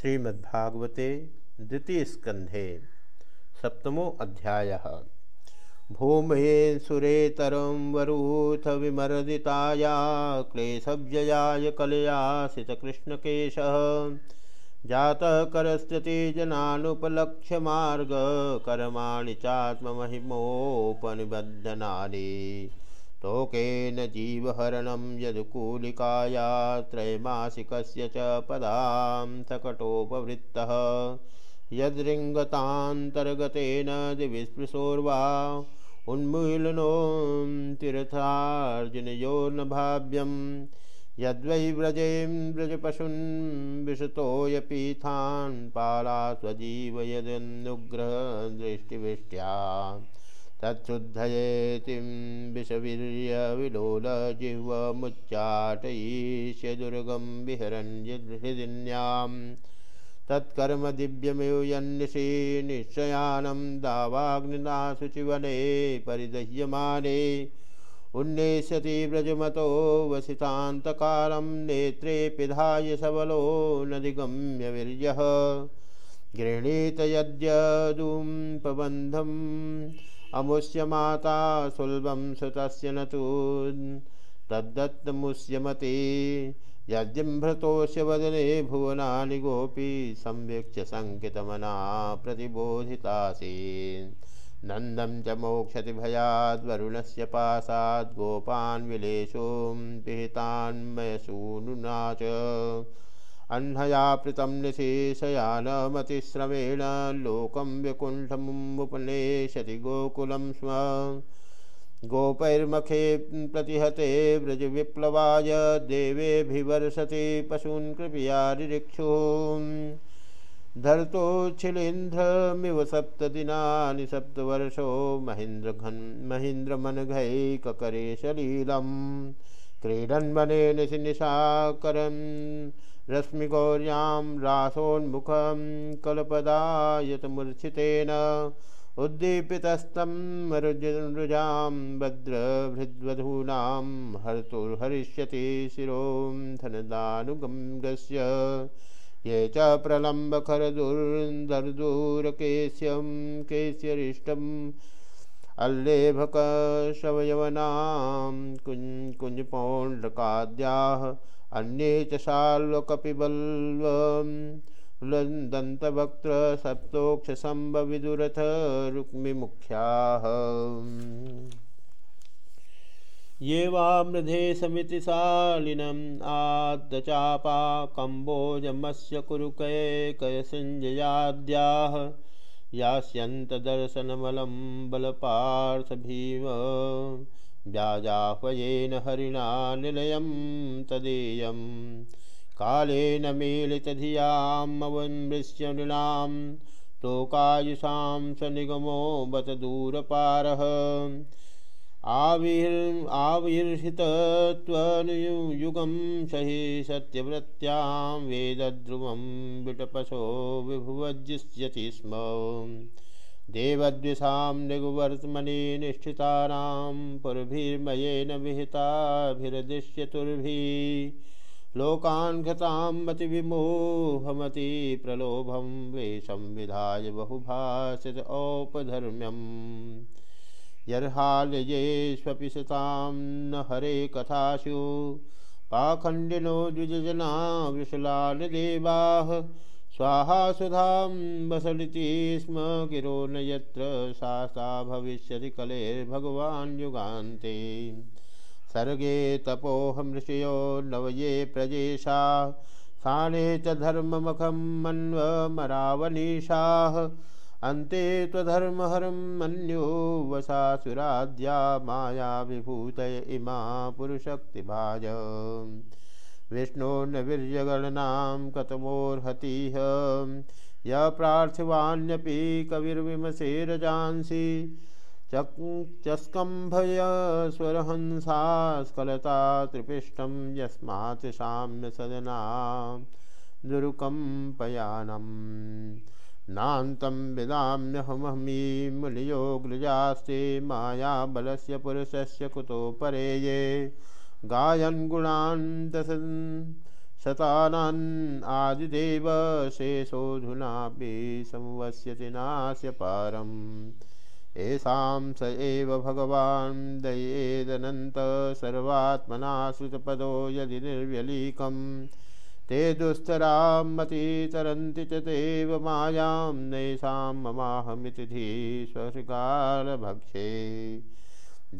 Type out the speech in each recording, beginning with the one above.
श्रीमद्भागवते द्वितीय स्कंधे सप्तमो अध्याय। भूमे सुरेतरं वरूथ विमर्दिताया, क्लेशव्ययाय कलयासितकृष्णकेशः जातः मार्ग कर्माणि चात्ममहिमोपनिबद्धनानि। तोकेन जीवहरणं यदुकूलिकाया त्रैमासिकस्य च पदां सकटोपवृत्तः यद्रिङ्गतान्तर्गतेन दिविस्पृशोर्वा उन्मूलनो तीर्थार्जुनयोर्न भाव्यं यद्वै व्रजें व्रजपशून् विशतोऽयपीथान् पाला स्वजीव तत्शुद्धयेतिं विषवीर्यविलोलजिह्वमुच्चाटयीष्य दुर्गं विहरन् हृदिन्यां तत्कर्म दिव्यमेव यन्निशि निश्चयानं दावाग्निना शुचिवने परिदह्यमाने। उन्नेष्यति व्रजमतो वसितान्तकारं नेत्रे पिधाय सबलो नदिगम्य वीर्यः गृह्णीत यद्यदुं प्रबन्धम् अमुष्य माता सुलभम सुत न तो। तद्दत्तमुष्यमती। यद्यम्भृतोष्य वदने भुवना गोपी संवीक्ष्य संकितमना प्रतिबोधितासी नंदम च मोक्षति भयाद्वरुणस्य पाशाद् गोपान् विलेशों पिहितान्मयसूनुना च। अह्नयापृतं निशेषयानमतिश्रमेण लोकं विकुण्ठमुपनेशति गोकुलं स्म। गोपैर्मखे प्रतिहते व्रज व्रजविप्लवाय देवेऽभिवर्षति पशून् कृपया रिक्षुं धर्तोच्छिलीन्द्रमिव सप्तदिनानि सप्तवर्षो महेन्द्रघन् महेन्द्रमनघैककरे सलीलं क्रीडन्वने निशि निशाकरन् रश्मिगौर्यां रासोन्मुखं कलपदायतमूर्छितेन उद्दीपितस्तं मरुजरुजां भद्रभृद्वधूनां हर्तुर्हरिष्यति शिरों धनदानुगम्गस्य ये च प्रलम्बखरदुर्दर्दूरकेश्यं केश्यरिष्टम् अल्लेभकशवयवनां कुञ् कुञ्जपौण्डकाद्याः अन्ये च शाल्वकपिबल्वदन्तवक्त्र सप्तोक्षसम्भविदुरथ रुक्मिमुख्याः ये वा मृधे समितिशालिनम् आद्दचापा कम्बोजमस्य कुरुकैकयसञ्जयाद्याः यास्यन्तदर्शनमलं बलपार्थभीम व्याजाह्वयेन हरिणा निलयं तदेयं कालेन मीलितधियामवन्मृश्य नृणां तोकायुषां स निगमो बत दूरपारः आविर् आविर्हितत्वनुयुगं सहि सत्यव्रत्यां वेदध्रुवं विटपशो विभुवज्जिष्यति स्म। देवद्विषां निगुवर्त्मनि निष्ठितानां पुरभिर्मयेन विहिताभिरदिश्यतुर्भिः। लोकान् घतां मतिविमोहमति प्रलोभं बहुभाषित औपधर्म्यम्। यर्हाल्येष्वपि सतां न हरे कथासु पाखण्डिनो द्विजना वृषलालदेवाः। स्वाहा सुधां वसलिति स्म गिरो न यत्र सा भविष्यति कलेर्भगवान् युगान्ते। सर्गे तपोहमृषयो नवये प्रजेशा। स्थाने च धर्ममखं मन्वमरावनीशाः अन्ते त्वधर्महरं मन्यो वसासुराद्या माया विभूतय इमा पुरुशक्तिभाज विष्णोर्नवीर्यगणनां कतमोर्हतिः य प्रार्थिवान्यपि कविर्विमसेरजांसि चक् चस्कम्भय स्वरहंसा स्खलता त्रिपिष्टं यस्मात् साम्य सदना दुरुकम्पयानम्। नान्तं विदाम्यहमहमी मुनियोग्लजास्ते मायाबलस्य पुरुषस्य कुतो परे ये। गायन् गुणान् दश शतानान् आदिदेव शेषोऽधुनापि संवस्यति नास्य पारम्। येषां स एव भगवान् दयेदनन्त सर्वात्मना श्रुतपदो यदि निर्व्यलीकम्। ते दुस्तरामतितरन्ति च देव मायां नैषां ममाहमिति धीश्वकालभक्षे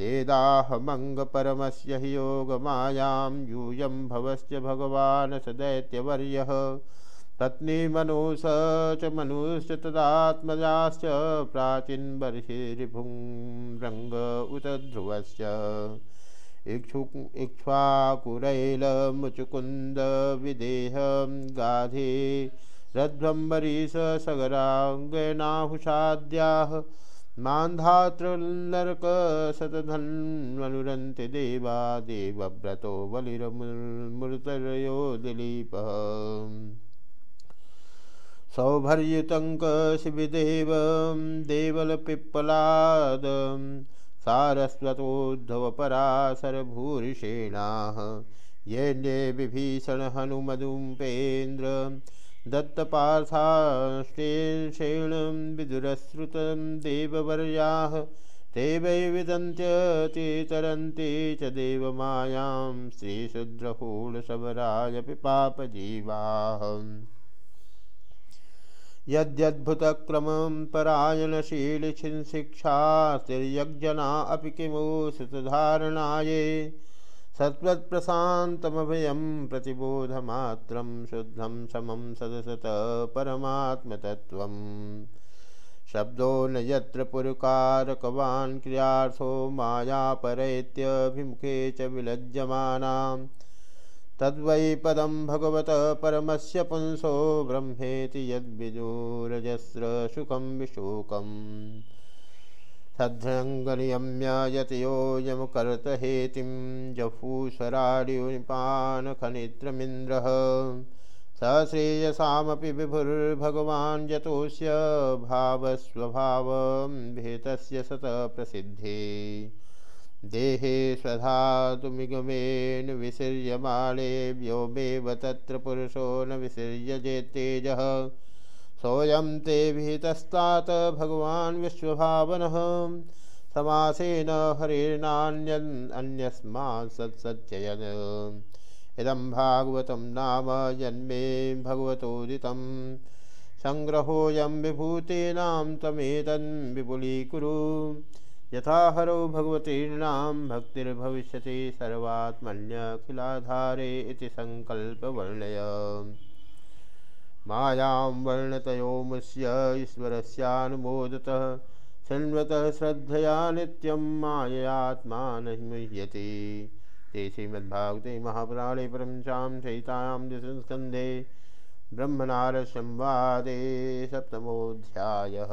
वेदाहमङ्गपरमस्य हि योगमायां यूयं भवश्च भगवान् स दैत्यवर्यः पत्नीमनुष च मनुश्च तदात्मजाश्च प्राचीनबर्हिरिभुं रङ्ग उत ध्रुवश्च इक्षु इक्ष्वाकुरैलमुचुकुन्द गाधे। रध्वम्बरीश सगराङ्गनाहुषाद्याः मान्धातृनरकशतधन्वनुरन्ति देवा। देवव्रतो बलिरमूर्तरयो दिलीपः। सौभर्युतङ्कशिविदेव देवलपिप्पलाद। सारस्वतोद्धवपराशरभूरिषेणाः येन्ये विभीषणहनुमदुम्पेन्द्र दत्तपार्थाश्लेषेण विदुरश्रुतं देववर्याः। ते वै विदन्त्यति तरन्ति च देवमायां श्रीशुद्रहूढशबरायपि पापजीवाः यद्यद्भुतक्रमं परायणशीलिशिक्षा अपि किमु सुतधारणाये सत्त्वत्प्रशान्तमभयं प्रतिबोधमात्रं शुद्धं समं सदसत परमात्मतत्त्वम् शब्दो न यत्र पुरकारकवान् क्रियार्थो च विलज्यमानाम्। तद्वै पदम भगवत परमस्य पुंसो ब्रह्मेति यद्विदुरजस्रशुकं विशोकम्। तद्रङ्गनियम्य यतयोऽयमकर्तहेतिं जफूसराडिपानखनित्रमिन्द्रः स श्रेयसामपि विभुर्भगवान् यतोऽस्य भावस्वभावं भेतस्य सतप्रसिद्धे। देहे स्वधातुमिगमेन विसृज्यमाणे व्योमेव तत्र पुरुषो न विसृज्यजे तेजः। सोऽयं ते विहितस्तात् भगवान् विश्वभावनः। समासेन हरिर्नान्यन् अन्यस्मात् सत्सत्ययन् इदं भागवतं नाम जन्मे भगवतोदितं। सङ्ग्रहोऽयं विभूतीनां तमेतन् विपुलीकुरु। यथा हरो भगवतीर्णां भक्तिर्भविष्यति सर्वात्मन्यखिलाधारे इति सङ्कल्पवर्णय मायां वर्णतयोमुष्य ईश्वरस्यानुमोदतः शृण्वतः श्रद्धया नित्यं माययात्मानः मुह्यति ते श्रीमद्भागवते महापुराणे परंशां चैतायां दशस्कन्धे ब्रह्मनारसंवादे सप्तमोऽध्यायः।